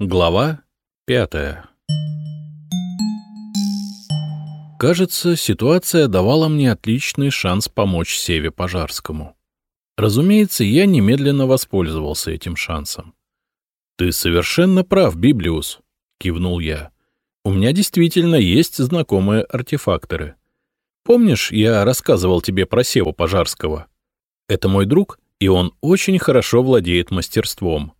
Глава пятая Кажется, ситуация давала мне отличный шанс помочь Севе Пожарскому. Разумеется, я немедленно воспользовался этим шансом. — Ты совершенно прав, Библиус, — кивнул я. — У меня действительно есть знакомые артефакторы. Помнишь, я рассказывал тебе про Севу Пожарского? Это мой друг, и он очень хорошо владеет мастерством.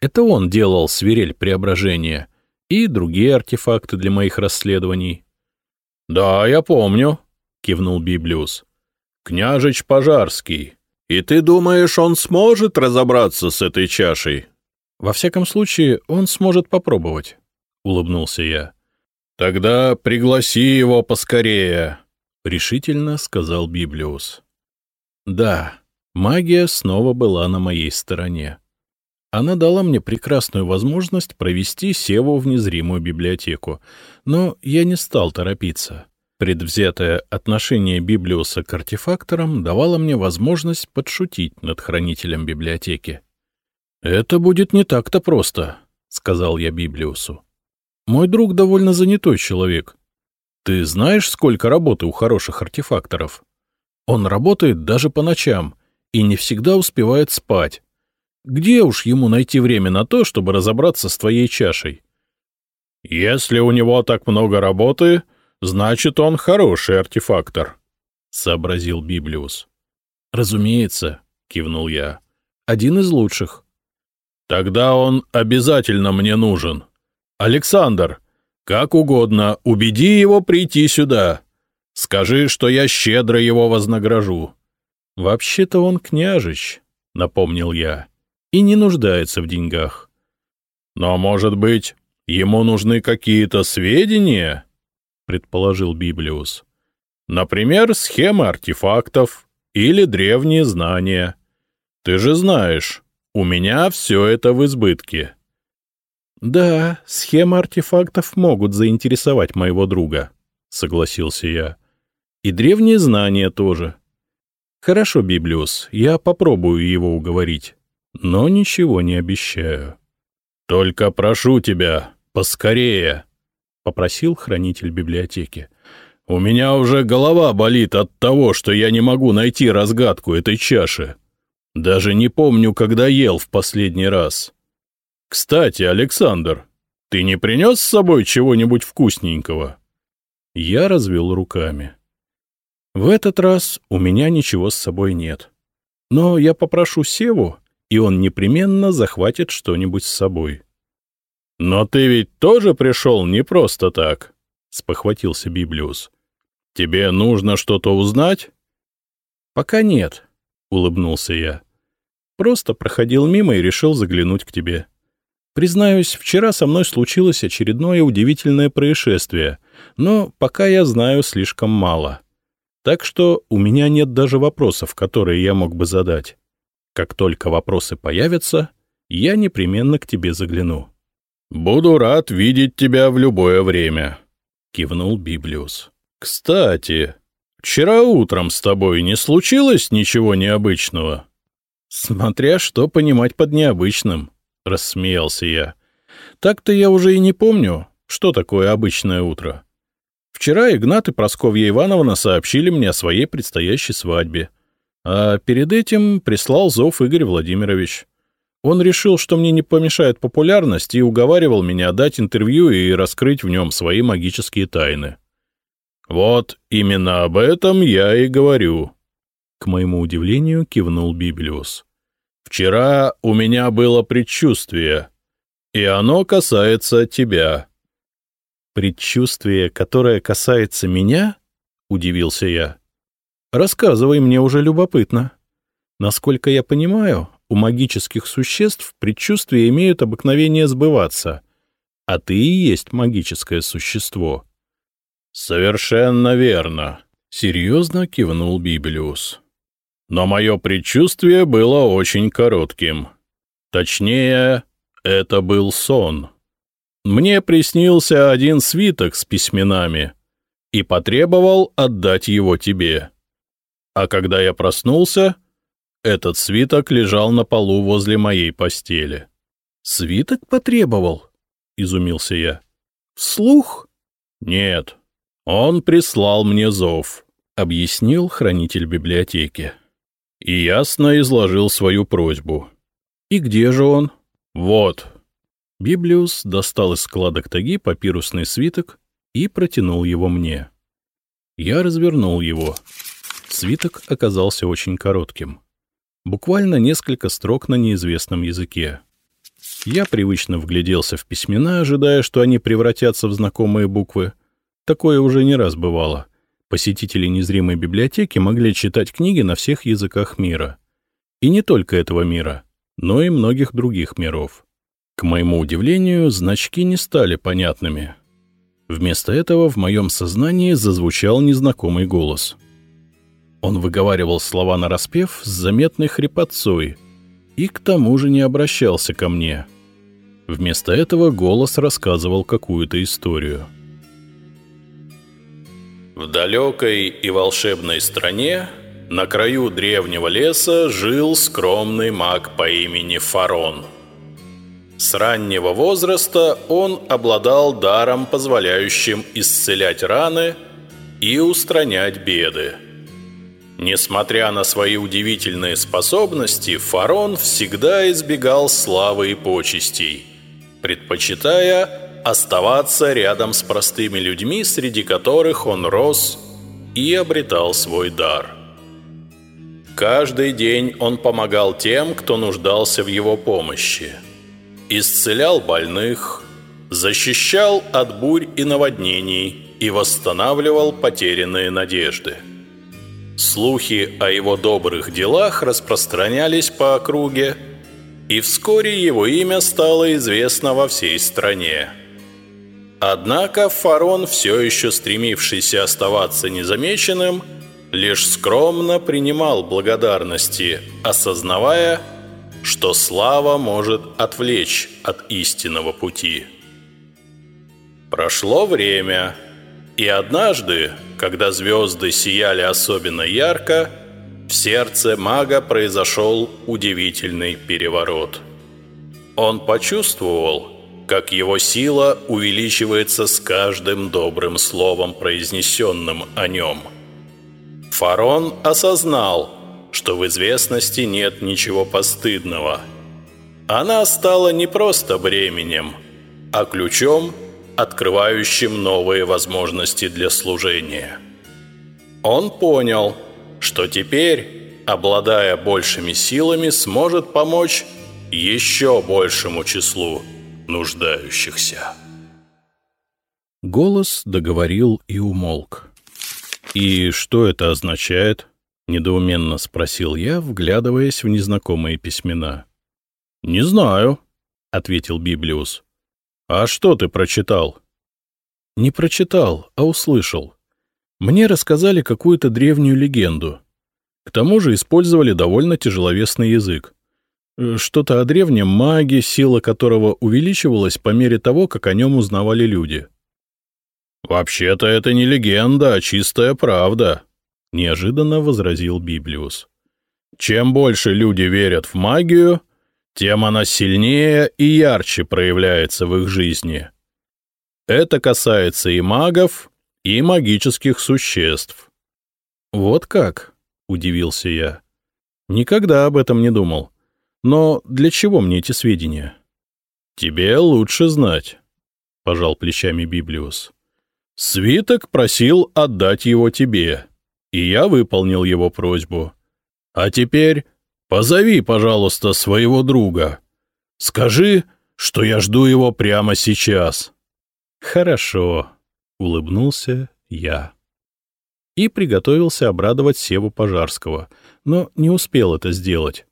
Это он делал свирель преображения и другие артефакты для моих расследований. — Да, я помню, — кивнул Библиус. — Княжич Пожарский. И ты думаешь, он сможет разобраться с этой чашей? — Во всяком случае, он сможет попробовать, — улыбнулся я. — Тогда пригласи его поскорее, — решительно сказал Библиус. Да, магия снова была на моей стороне. Она дала мне прекрасную возможность провести Севу в незримую библиотеку, но я не стал торопиться. Предвзятое отношение Библиуса к артефакторам давало мне возможность подшутить над хранителем библиотеки. «Это будет не так-то просто», — сказал я Библиусу. «Мой друг довольно занятой человек. Ты знаешь, сколько работы у хороших артефакторов? Он работает даже по ночам и не всегда успевает спать. Где уж ему найти время на то, чтобы разобраться с твоей чашей? — Если у него так много работы, значит, он хороший артефактор, — сообразил Библиус. — Разумеется, — кивнул я. — Один из лучших. — Тогда он обязательно мне нужен. Александр, как угодно, убеди его прийти сюда. Скажи, что я щедро его вознагражу. — Вообще-то он княжич, — напомнил я и не нуждается в деньгах. «Но, может быть, ему нужны какие-то сведения?» — предположил Библиус. «Например, схемы артефактов или древние знания. Ты же знаешь, у меня все это в избытке». «Да, схемы артефактов могут заинтересовать моего друга», — согласился я. «И древние знания тоже». «Хорошо, Библиус, я попробую его уговорить но ничего не обещаю. — Только прошу тебя, поскорее, — попросил хранитель библиотеки. — У меня уже голова болит от того, что я не могу найти разгадку этой чаши. Даже не помню, когда ел в последний раз. Кстати, Александр, ты не принес с собой чего-нибудь вкусненького? Я развел руками. В этот раз у меня ничего с собой нет. Но я попрошу Севу, и он непременно захватит что-нибудь с собой. — Но ты ведь тоже пришел не просто так, — спохватился Библиус. — Тебе нужно что-то узнать? — Пока нет, — улыбнулся я. — Просто проходил мимо и решил заглянуть к тебе. Признаюсь, вчера со мной случилось очередное удивительное происшествие, но пока я знаю слишком мало. Так что у меня нет даже вопросов, которые я мог бы задать. Как только вопросы появятся, я непременно к тебе загляну. — Буду рад видеть тебя в любое время, — кивнул Библиус. — Кстати, вчера утром с тобой не случилось ничего необычного? — Смотря что понимать под необычным, — рассмеялся я. — Так-то я уже и не помню, что такое обычное утро. Вчера Игнат и Просковья Ивановна сообщили мне о своей предстоящей свадьбе — а перед этим прислал зов Игорь Владимирович. Он решил, что мне не помешает популярность, и уговаривал меня дать интервью и раскрыть в нем свои магические тайны. «Вот именно об этом я и говорю», — к моему удивлению кивнул Библиус. «Вчера у меня было предчувствие, и оно касается тебя». «Предчувствие, которое касается меня?» — удивился я. Рассказывай, мне уже любопытно. Насколько я понимаю, у магических существ предчувствия имеют обыкновение сбываться, а ты и есть магическое существо. — Совершенно верно, — серьезно кивнул Библиус. Но мое предчувствие было очень коротким. Точнее, это был сон. Мне приснился один свиток с письменами и потребовал отдать его тебе. А когда я проснулся, этот свиток лежал на полу возле моей постели. — Свиток потребовал? изумился я. «Вслух?» «Нет, он прислал мне зов», — объяснил хранитель библиотеки. И ясно изложил свою просьбу. «И где же он?» «Вот». Библиус достал из складок таги папирусный свиток и протянул его мне. Я развернул его. Свиток оказался очень коротким. Буквально несколько строк на неизвестном языке. Я привычно вгляделся в письмена, ожидая, что они превратятся в знакомые буквы. Такое уже не раз бывало. Посетители незримой библиотеки могли читать книги на всех языках мира. И не только этого мира, но и многих других миров. К моему удивлению, значки не стали понятными. Вместо этого в моем сознании зазвучал незнакомый голос. Он выговаривал слова нараспев с заметной хрипотцой и к тому же не обращался ко мне. Вместо этого голос рассказывал какую-то историю. В далекой и волшебной стране на краю древнего леса жил скромный маг по имени Фарон – с раннего возраста он обладал даром, позволяющим исцелять раны и устранять беды. Несмотря на свои удивительные способности, Фарон всегда избегал славы и почестей, предпочитая оставаться рядом с простыми людьми, среди которых он рос и обретал свой дар. Каждый день он помогал тем, кто нуждался в его помощи – исцелял больных, защищал от бурь и наводнений и восстанавливал потерянные надежды. Слухи о его добрых делах распространялись по округе, и вскоре его имя стало известно во всей стране. Однако Фарон, все еще стремившийся оставаться незамеченным, лишь скромно принимал благодарности, осознавая, что слава может отвлечь от истинного пути. Прошло время, и однажды, когда звезды сияли особенно ярко, в сердце мага произошел удивительный переворот. Он почувствовал, как его сила увеличивается с каждым добрым словом, произнесенным о нем. Фарон осознал, что в известности нет ничего постыдного. Она стала не просто бременем, а ключом, открывающим новые возможности для служения. Он понял, что теперь, обладая большими силами, сможет помочь еще большему числу нуждающихся. Голос договорил и умолк. «И что это означает?» — недоуменно спросил я, вглядываясь в незнакомые письмена. — Не знаю, — ответил Библиус. — А что ты прочитал? — Не прочитал, а услышал. Мне рассказали какую-то древнюю легенду. К тому же использовали довольно тяжеловесный язык. Э, что-то о древнем маге, сила которого увеличивалась по мере того, как о нем узнавали люди. — Вообще-то это не легенда, а чистая правда, — неожиданно возразил Библиус. «Чем больше люди верят в магию, тем она сильнее и ярче проявляется в их жизни. Это касается и магов, и магических существ». «Вот как?» — удивился я. «Никогда об этом не думал. Но для чего мне эти сведения?» «Тебе лучше знать», — пожал плечами Библиус. «Свиток просил отдать его тебе и я выполнил его просьбу. А теперь позови, пожалуйста, своего друга. Скажи, что я жду его прямо сейчас». «Хорошо», — улыбнулся я. И приготовился обрадовать Севу Пожарского, но не успел это сделать.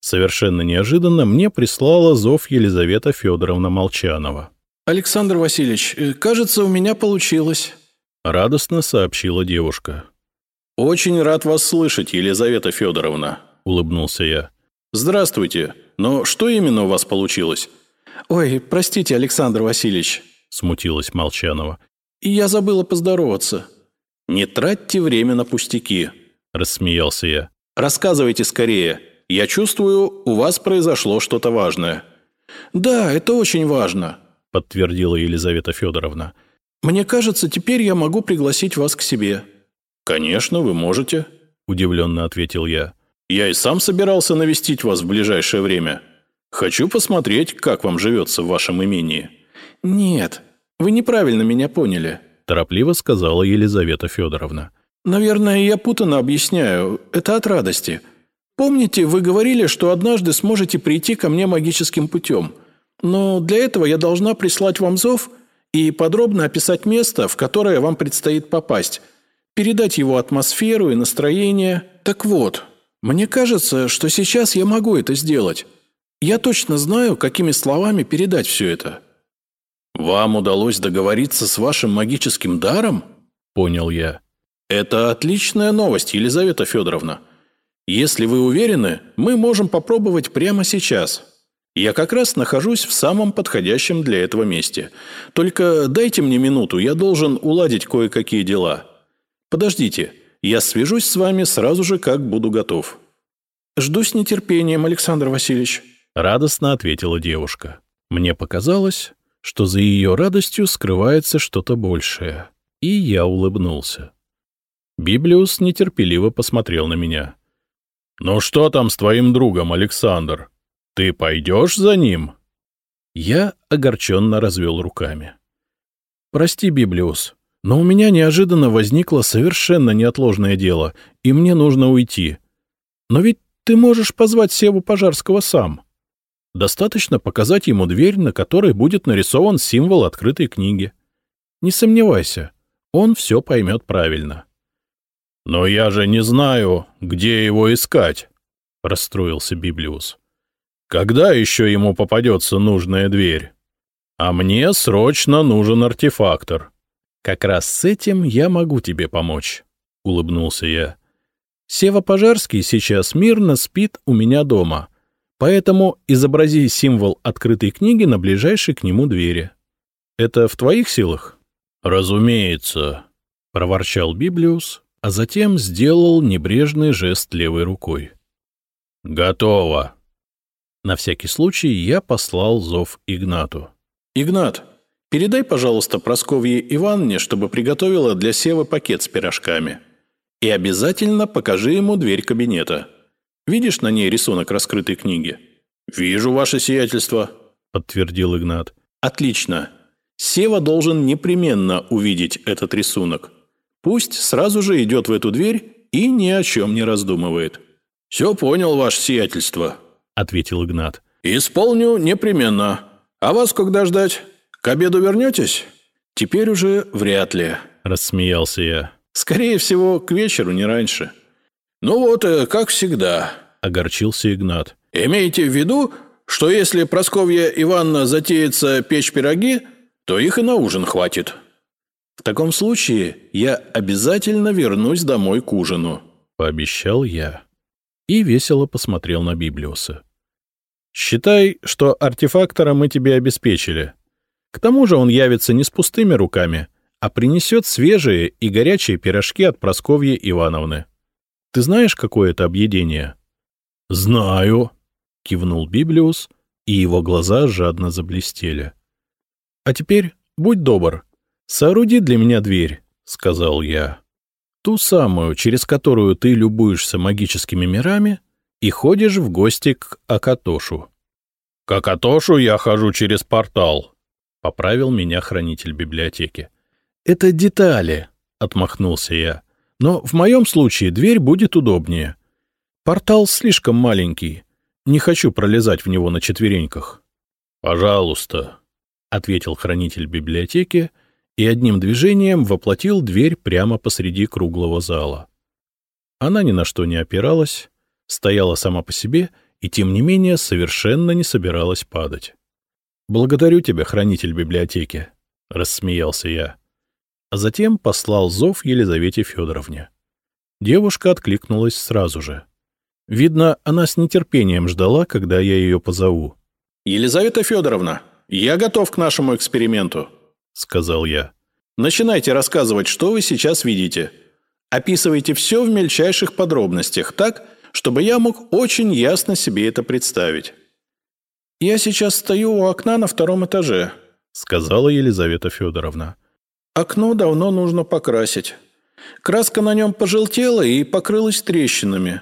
Совершенно неожиданно мне прислала зов Елизавета Федоровна Молчанова. «Александр Васильевич, э, кажется, у меня получилось», — радостно сообщила девушка. «Очень рад вас слышать, Елизавета Федоровна», — улыбнулся я. «Здравствуйте. Но что именно у вас получилось?» «Ой, простите, Александр Васильевич», — смутилась Молчанова. «Я забыла поздороваться». «Не тратьте время на пустяки», — рассмеялся я. «Рассказывайте скорее. Я чувствую, у вас произошло что-то важное». «Да, это очень важно. подтвердила Елизавета Федоровна. «Мне кажется, теперь я могу пригласить вас к себе». «Конечно, вы можете», — удивленно ответил я. «Я и сам собирался навестить вас в ближайшее время. Хочу посмотреть, как вам живется в вашем имении». «Нет, вы неправильно меня поняли», — торопливо сказала Елизавета Федоровна. «Наверное, я путано объясняю. Это от радости. Помните, вы говорили, что однажды сможете прийти ко мне магическим путем. Но для этого я должна прислать вам зов и подробно описать место, в которое вам предстоит попасть, передать его атмосферу и настроение. Так вот, мне кажется, что сейчас я могу это сделать. Я точно знаю, какими словами передать все это». «Вам удалось договориться с вашим магическим даром?» – понял я. «Это отличная новость, Елизавета Федоровна. Если вы уверены, мы можем попробовать прямо сейчас. Я как раз нахожусь в самом подходящем для этого месте. Только дайте мне минуту, я должен уладить кое-какие дела. Подождите, я свяжусь с вами сразу же, как буду готов». «Жду с нетерпением, Александр Васильевич», – радостно ответила девушка. Мне показалось, что за ее радостью скрывается что-то большее. И я улыбнулся. Библиус нетерпеливо посмотрел на меня. «Ну что там с твоим другом, Александр? Ты пойдешь за ним?» Я огорченно развел руками. «Прости, Библиус, но у меня неожиданно возникло совершенно неотложное дело, и мне нужно уйти. Но ведь ты можешь позвать Севу Пожарского сам. Достаточно показать ему дверь, на которой будет нарисован символ открытой книги. Не сомневайся, он все поймет правильно. — Но я же не знаю, где его искать, — расстроился Библиус. — Когда еще ему попадется нужная дверь? А мне срочно нужен артефактор. — Как раз с этим я могу тебе помочь, — улыбнулся я. Сева Пожарский сейчас мирно спит у меня дома — Поэтому изобрази символ открытой книги на ближайшей к нему двери. Это в твоих силах? — Разумеется, — проворчал Библиус, а затем сделал небрежный жест левой рукой. — Готово. На всякий случай я послал зов Игнату. — Игнат, передай, пожалуйста, Просковье Ивановне, чтобы приготовила для Севы пакет с пирожками. И обязательно покажи ему дверь кабинета. — Видишь на ней рисунок раскрытой книги?» «Вижу ваше сиятельство», — подтвердил Игнат. «Отлично. Сева должен непременно увидеть этот рисунок. Пусть сразу же идет в эту дверь и ни о чем не раздумывает». «Все понял, ваше сиятельство», — ответил Игнат. «Исполню непременно. А вас когда ждать? К обеду вернетесь?» «Теперь уже вряд ли», — рассмеялся я. «Скорее всего, к вечеру, не раньше». «Ну вот, э, как всегда», — огорчился Игнат. «Имейте в виду, что если Просковья Ивановна затеется печь пироги, то их и на ужин хватит». «В таком случае я обязательно вернусь домой к ужину», — пообещал я. И весело посмотрел на Библиуса. «Считай, что артефактора мы тебе обеспечили. К тому же он явится не с пустыми руками, а принесет свежие и горячие пирожки от Просковьи Ивановны. Ты знаешь, какое это объедение? — Знаю, — кивнул Библиус, и его глаза жадно заблестели. — А теперь будь добр, сооруди для меня дверь, — сказал я. Ту самую, через которую ты любуешься магическими мирами и ходишь в гости к Акатошу. — К Акатошу я хожу через портал, — поправил меня хранитель библиотеки. — Это детали, — отмахнулся я. Но в моем случае дверь будет удобнее. Портал слишком маленький. Не хочу пролезать в него на четвереньках. — Пожалуйста, — ответил хранитель библиотеки и одним движением воплотил дверь прямо посреди круглого зала. Она ни на что не опиралась, стояла сама по себе и, тем не менее, совершенно не собиралась падать. — Благодарю тебя, хранитель библиотеки, — рассмеялся я а затем послал зов Елизавете Федоровне. Девушка откликнулась сразу же. Видно, она с нетерпением ждала, когда я ее позову. «Елизавета Федоровна, я готов к нашему эксперименту», — сказал я. «Начинайте рассказывать, что вы сейчас видите. Описывайте все в мельчайших подробностях, так, чтобы я мог очень ясно себе это представить». «Я сейчас стою у окна на втором этаже», сказала Елизавета Федоровна. «Окно давно нужно покрасить. Краска на нем пожелтела и покрылась трещинами.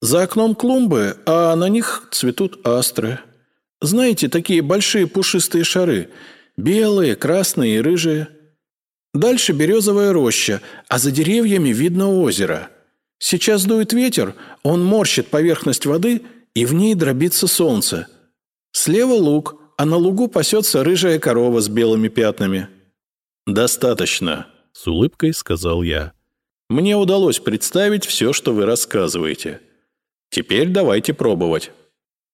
За окном клумбы, а на них цветут астры. Знаете, такие большие пушистые шары. Белые, красные и рыжие. Дальше березовая роща, а за деревьями видно озеро. Сейчас дует ветер, он морщит поверхность воды, и в ней дробится солнце. Слева луг, а на лугу пасется рыжая корова с белыми пятнами. «Достаточно», — с улыбкой сказал я. «Мне удалось представить все, что вы рассказываете. Теперь давайте пробовать.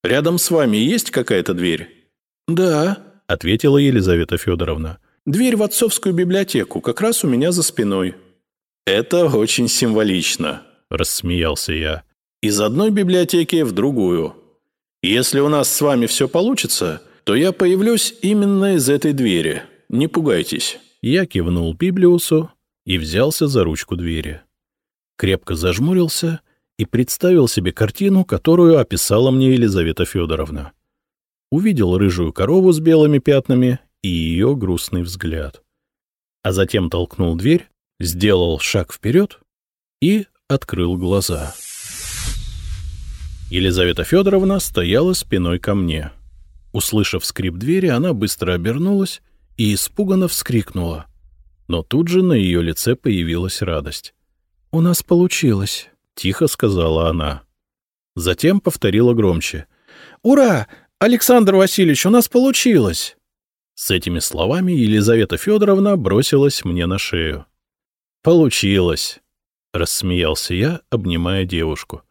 Рядом с вами есть какая-то дверь?» «Да», — ответила Елизавета Федоровна. «Дверь в отцовскую библиотеку, как раз у меня за спиной». «Это очень символично», — рассмеялся я. «Из одной библиотеки в другую. Если у нас с вами все получится, то я появлюсь именно из этой двери. Не пугайтесь». Я кивнул Библиусу и взялся за ручку двери. Крепко зажмурился и представил себе картину, которую описала мне Елизавета Федоровна. Увидел рыжую корову с белыми пятнами и ее грустный взгляд. А затем толкнул дверь, сделал шаг вперед и открыл глаза. Елизавета Федоровна стояла спиной ко мне. Услышав скрип двери, она быстро обернулась и испуганно вскрикнула. Но тут же на ее лице появилась радость. «У нас получилось», — тихо сказала она. Затем повторила громче. «Ура! Александр Васильевич, у нас получилось!» С этими словами Елизавета Федоровна бросилась мне на шею. «Получилось!» — рассмеялся я, обнимая девушку.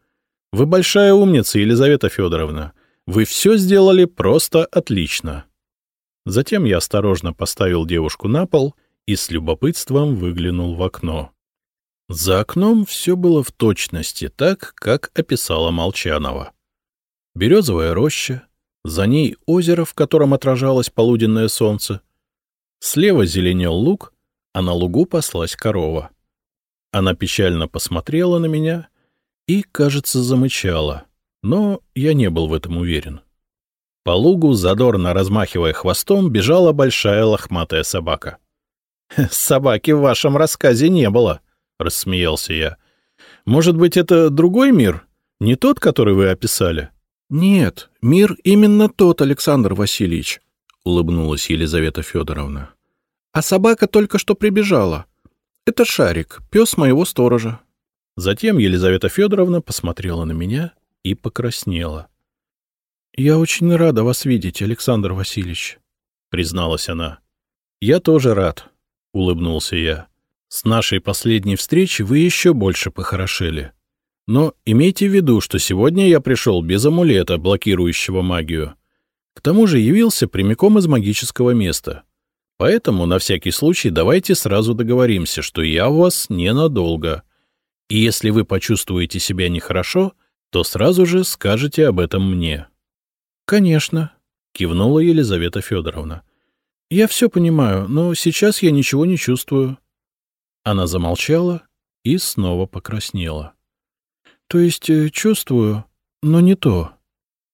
«Вы большая умница, Елизавета Федоровна. Вы все сделали просто отлично!» Затем я осторожно поставил девушку на пол и с любопытством выглянул в окно. За окном все было в точности так, как описала Молчанова. Березовая роща, за ней озеро, в котором отражалось полуденное солнце. Слева зеленел луг, а на лугу паслась корова. Она печально посмотрела на меня и, кажется, замычала, но я не был в этом уверен. По лугу, задорно размахивая хвостом, бежала большая лохматая собака. — Собаки в вашем рассказе не было, — рассмеялся я. — Может быть, это другой мир? Не тот, который вы описали? — Нет, мир именно тот, Александр Васильевич, — улыбнулась Елизавета Федоровна. — А собака только что прибежала. Это Шарик, пес моего сторожа. Затем Елизавета Федоровна посмотрела на меня и покраснела. — «Я очень рада вас видеть, Александр Васильевич», — призналась она. «Я тоже рад», — улыбнулся я. «С нашей последней встречи вы еще больше похорошели. Но имейте в виду, что сегодня я пришел без амулета, блокирующего магию. К тому же явился прямиком из магического места. Поэтому, на всякий случай, давайте сразу договоримся, что я у вас ненадолго. И если вы почувствуете себя нехорошо, то сразу же скажете об этом мне». «Конечно», — кивнула Елизавета Федоровна. «Я все понимаю, но сейчас я ничего не чувствую». Она замолчала и снова покраснела. «То есть э, чувствую, но не то».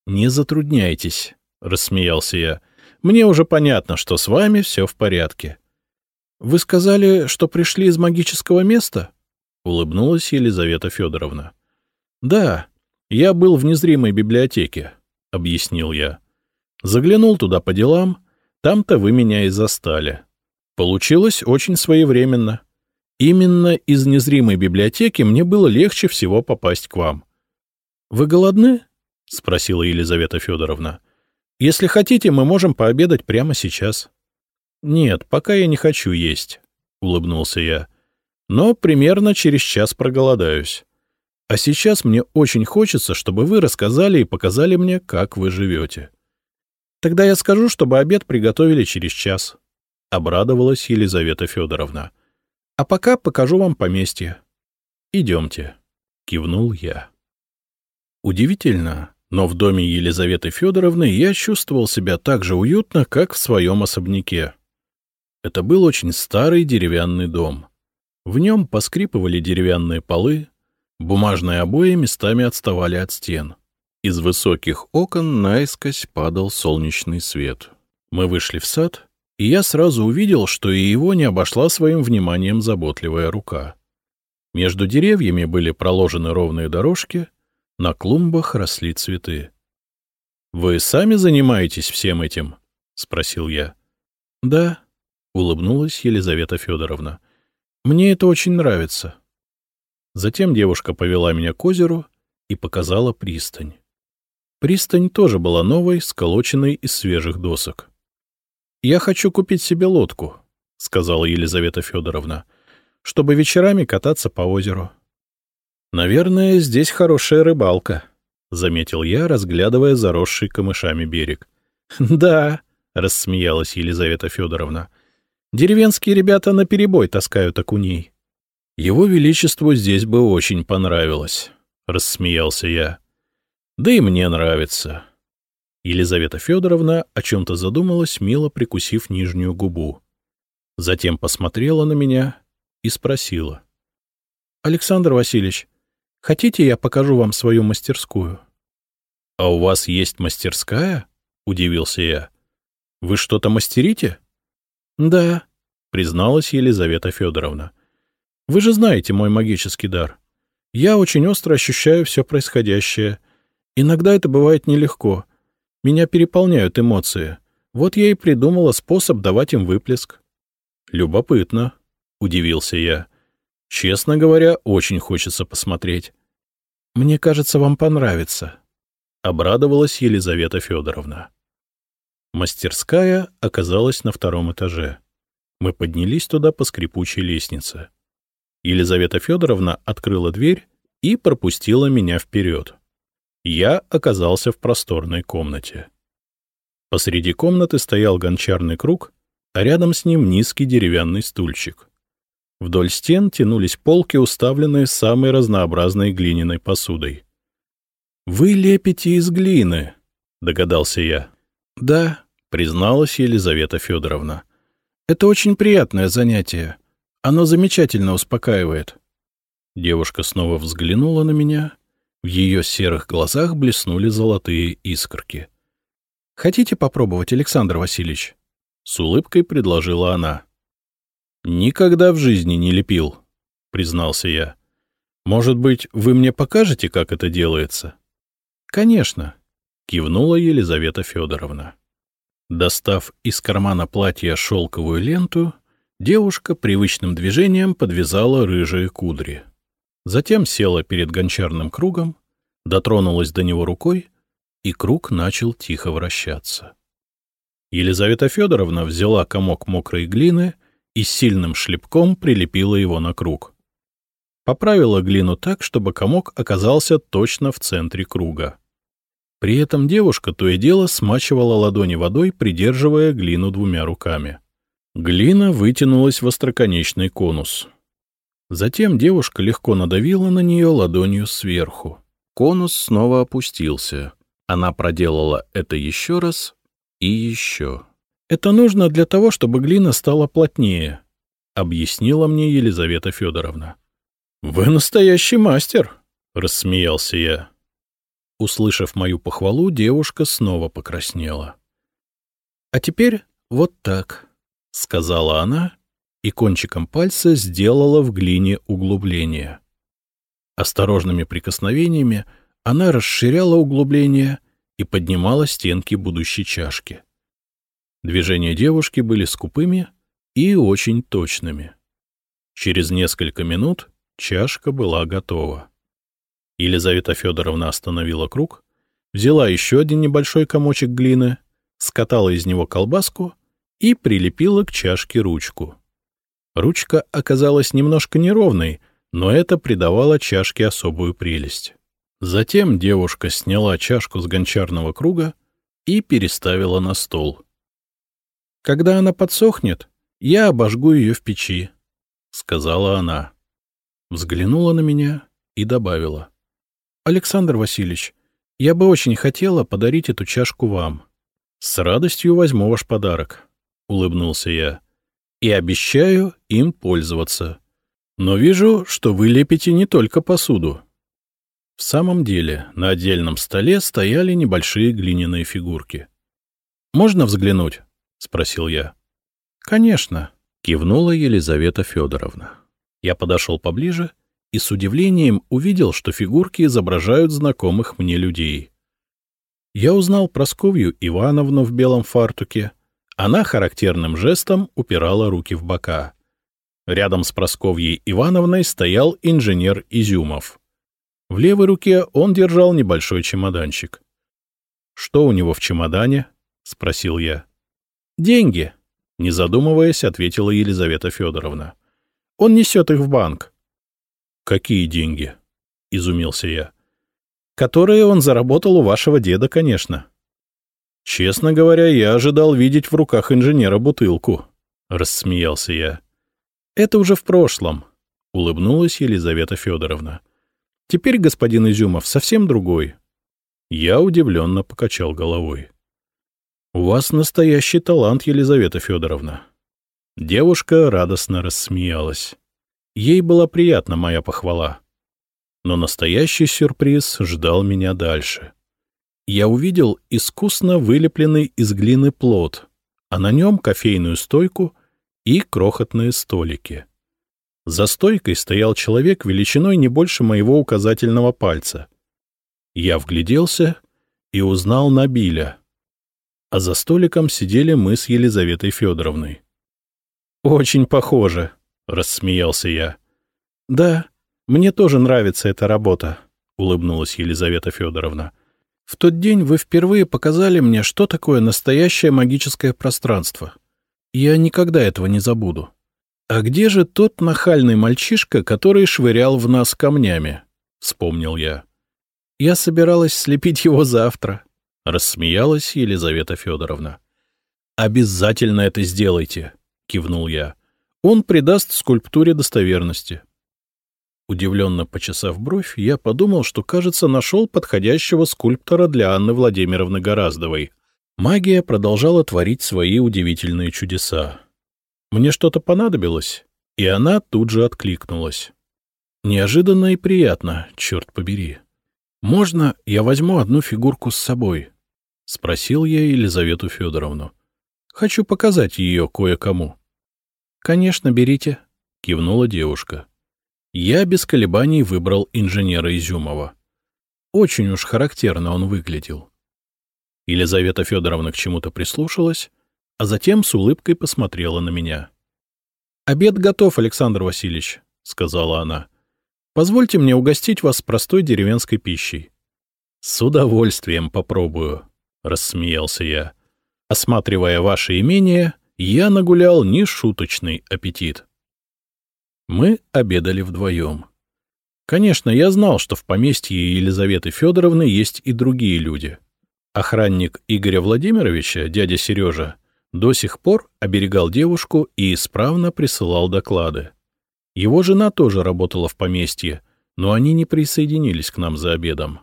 «Не затрудняйтесь», — рассмеялся я. «Мне уже понятно, что с вами все в порядке». «Вы сказали, что пришли из магического места?» — улыбнулась Елизавета Федоровна. «Да, я был в незримой библиотеке объяснил я. Заглянул туда по делам, там-то вы меня и застали. Получилось очень своевременно. Именно из незримой библиотеки мне было легче всего попасть к вам. — Вы голодны? — спросила Елизавета Федоровна. — Если хотите, мы можем пообедать прямо сейчас. — Нет, пока я не хочу есть, — улыбнулся я. — Но примерно через час проголодаюсь. А сейчас мне очень хочется, чтобы вы рассказали и показали мне, как вы живете. Тогда я скажу, чтобы обед приготовили через час. Обрадовалась Елизавета Федоровна. А пока покажу вам поместье. Идемте. Кивнул я. Удивительно, но в доме Елизаветы Федоровны я чувствовал себя так же уютно, как в своем особняке. Это был очень старый деревянный дом. В нем поскрипывали деревянные полы, Бумажные обои местами отставали от стен. Из высоких окон наискось падал солнечный свет. Мы вышли в сад и я сразу увидел, что и его не обошла своим вниманием заботливая рука. Между деревьями были проложены ровные дорожки, на клумбах росли цветы. — Вы сами занимаетесь всем этим? — спросил я. — Да, — улыбнулась Елизавета Федоровна. — Мне это очень нравится. Затем девушка повела меня к озеру и показала пристань. Пристань тоже была новой, сколоченной из свежих досок. — Я хочу купить себе лодку, — сказала Елизавета Федоровна, — чтобы вечерами кататься по озеру. — Наверное, здесь хорошая рыбалка, — заметил я, разглядывая заросший камышами берег. — Да, — рассмеялась Елизавета Федоровна, — деревенские ребята наперебой таскают окуней. Его Величеству здесь бы очень понравилось, — рассмеялся я. Да и мне нравится. Елизавета Федоровна о чем-то задумалась, мило прикусив нижнюю губу. Затем посмотрела на меня и спросила. — Александр Васильевич, хотите, я покажу вам свою мастерскую? — А у вас есть мастерская? — удивился я. — Вы что-то мастерите? — Да, — призналась Елизавета Федоровна. — вы же знаете мой магический дар. Я очень остро ощущаю все происходящее. Иногда это бывает нелегко. Меня переполняют эмоции. Вот я и придумала способ давать им выплеск. — Любопытно, — удивился я. — Честно говоря, очень хочется посмотреть. — Мне кажется, вам понравится, — обрадовалась Елизавета Федоровна. Мастерская оказалась на втором этаже. Мы поднялись туда по скрипучей лестнице. Елизавета Федоровна открыла дверь и пропустила меня вперед. Я оказался в просторной комнате. Посреди комнаты стоял гончарный круг, а рядом с ним низкий деревянный стульчик. Вдоль стен тянулись полки, уставленные самой разнообразной глиняной посудой. — Вы лепите из глины, — догадался я. — Да, — призналась Елизавета Федоровна. — Это очень приятное занятие. Оно замечательно успокаивает. Девушка снова взглянула на меня. В ее серых глазах блеснули золотые искорки. — Хотите попробовать, Александр Васильевич? — с улыбкой предложила она. — Никогда в жизни не лепил, — признался я. — Может быть, вы мне покажете, как это делается? — Конечно, — кивнула Елизавета Федоровна. Достав из кармана платья шелковую ленту, Девушка привычным движением подвязала рыжие кудри. Затем села перед гончарным кругом, дотронулась до него рукой, и круг начал тихо вращаться. Елизавета Федоровна взяла комок мокрой глины и сильным шлепком прилепила его на круг. Поправила глину так, чтобы комок оказался точно в центре круга. При этом девушка то и дело смачивала ладони водой, придерживая глину двумя руками. Глина вытянулась в остроконечный конус. Затем девушка легко надавила на нее ладонью сверху. Конус снова опустился. Она проделала это еще раз и еще. — Это нужно для того, чтобы глина стала плотнее, — объяснила мне Елизавета Федоровна. — Вы настоящий мастер, — рассмеялся я. Услышав мою похвалу, девушка снова покраснела. — А теперь вот так. — сказала она и кончиком пальца сделала в глине углубление. Осторожными прикосновениями она расширяла углубление и поднимала стенки будущей чашки. Движения девушки были скупыми и очень точными. Через несколько минут чашка была готова. Елизавета Федоровна остановила круг, взяла еще один небольшой комочек глины, скатала из него колбаску и прилепила к чашке ручку. Ручка оказалась немножко неровной, но это придавало чашке особую прелесть. Затем девушка сняла чашку с гончарного круга и переставила на стол. «Когда она подсохнет, я обожгу ее в печи», — сказала она. Взглянула на меня и добавила. «Александр Васильевич, я бы очень хотела подарить эту чашку вам. С радостью возьму ваш подарок. — улыбнулся я, — и обещаю им пользоваться. Но вижу, что вы лепите не только посуду. В самом деле, на отдельном столе стояли небольшие глиняные фигурки. «Можно взглянуть?» — спросил я. Конечно, кивнула Елизавета Федоровна. Я подошел поближе и с удивлением увидел, что фигурки изображают знакомых мне людей. Я узнал Просковью Ивановну в белом фартуке. Она характерным жестом упирала руки в бока. Рядом с Просковьей Ивановной стоял инженер Изюмов. В левой руке он держал небольшой чемоданчик. — Что у него в чемодане? — спросил я. — Деньги, — не задумываясь, ответила Елизавета Федоровна. — Он несет их в банк. — Какие деньги? — изумился я. — Которые он заработал у вашего деда, конечно. — Честно говоря, я ожидал видеть в руках инженера бутылку, — рассмеялся я. — Это уже в прошлом, — улыбнулась Елизавета Федоровна. — Теперь господин Изюмов совсем другой. Я удивленно покачал головой. — У вас настоящий талант, Елизавета Федоровна. Девушка радостно рассмеялась. Ей была приятна моя похвала. Но настоящий сюрприз ждал меня дальше. Я увидел искусно вылепленный из глины плод, а на нем кофейную стойку и крохотные столики. За стойкой стоял человек величиной не больше моего указательного пальца. Я вгляделся и узнал Набиля. А за столиком сидели мы с Елизаветой Федоровной. «Очень похоже», — рассмеялся я. «Да, мне тоже нравится эта работа», — улыбнулась Елизавета Федоровна. «В тот день вы впервые показали мне, что такое настоящее магическое пространство. Я никогда этого не забуду. А где же тот нахальный мальчишка, который швырял в нас камнями?» — вспомнил я. «Я собиралась слепить его завтра», — рассмеялась Елизавета Федоровна. «Обязательно это сделайте», — кивнул я. Он придаст скульптуре достоверности. Удивленно почесав бровь, я подумал, что, кажется, нашел подходящего скульптора для Анны Владимировны Гораздовой. Магия продолжала творить свои удивительные чудеса. Мне что-то понадобилось, и она тут же откликнулась. Неожиданно и приятно, черт побери. «Можно я возьму одну фигурку с собой?» — спросил я Елизавету Федоровну. «Хочу показать ее кое-кому». «Конечно, берите», — кивнула девушка. Я без колебаний выбрал инженера Изюмова. Очень уж характерно он выглядел. Елизавета Федоровна к чему-то прислушалась, а затем с улыбкой посмотрела на меня. «Обед готов, Александр Васильевич», — сказала она. «Позвольте мне угостить вас простой деревенской пищей». «С удовольствием попробую», — рассмеялся я. «Осматривая ваше имение, я нагулял нешуточный аппетит. Мы обедали вдвоем. Конечно, я знал, что в поместье Елизаветы Федоровны есть и другие люди. Охранник Игоря Владимировича, дядя Сережа, до сих пор оберегал девушку и исправно присылал доклады. Его жена тоже работала в поместье, но они не присоединились к нам за обедом.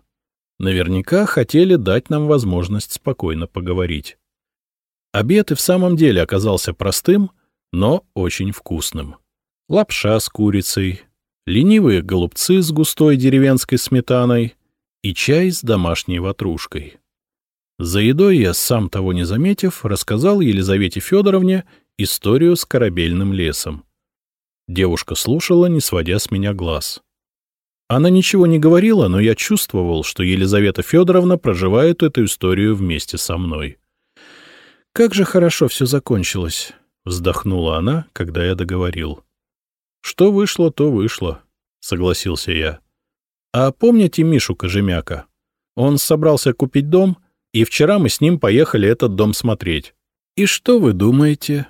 Наверняка хотели дать нам возможность спокойно поговорить. Обед и в самом деле оказался простым, но очень вкусным. Лапша с курицей, ленивые голубцы с густой деревенской сметаной и чай с домашней ватрушкой. За едой я, сам того не заметив, рассказал Елизавете Федоровне историю с корабельным лесом. Девушка слушала, не сводя с меня глаз. Она ничего не говорила, но я чувствовал, что Елизавета Федоровна проживает эту историю вместе со мной. — Как же хорошо все закончилось, — вздохнула она, когда я договорил. — Что вышло, то вышло, — согласился я. — А помните Мишу Кожемяка? Он собрался купить дом, и вчера мы с ним поехали этот дом смотреть. И что вы думаете?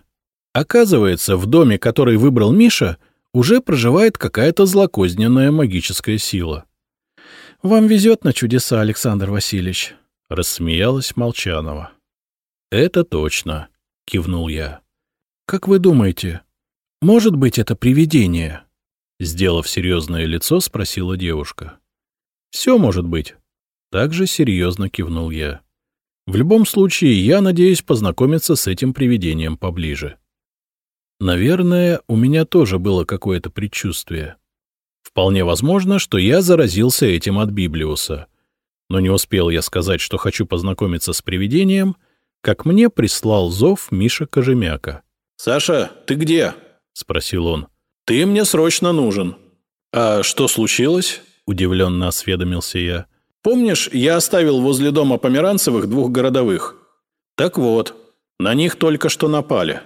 Оказывается, в доме, который выбрал Миша, уже проживает какая-то злокозненная магическая сила. — Вам везет на чудеса, Александр Васильевич, — рассмеялась Молчанова. «Это точно», — кивнул я. «Как вы думаете, может быть это привидение?» Сделав серьезное лицо, спросила девушка. «Все может быть», — также серьезно кивнул я. «В любом случае, я надеюсь познакомиться с этим привидением поближе». Наверное, у меня тоже было какое-то предчувствие. Вполне возможно, что я заразился этим от Библиуса. Но не успел я сказать, что хочу познакомиться с привидением — как мне прислал зов Миша Кожемяка. «Саша, ты где?» – спросил он. «Ты мне срочно нужен». «А что случилось?» – удивленно осведомился я. «Помнишь, я оставил возле дома Померанцевых двух городовых? Так вот, на них только что напали.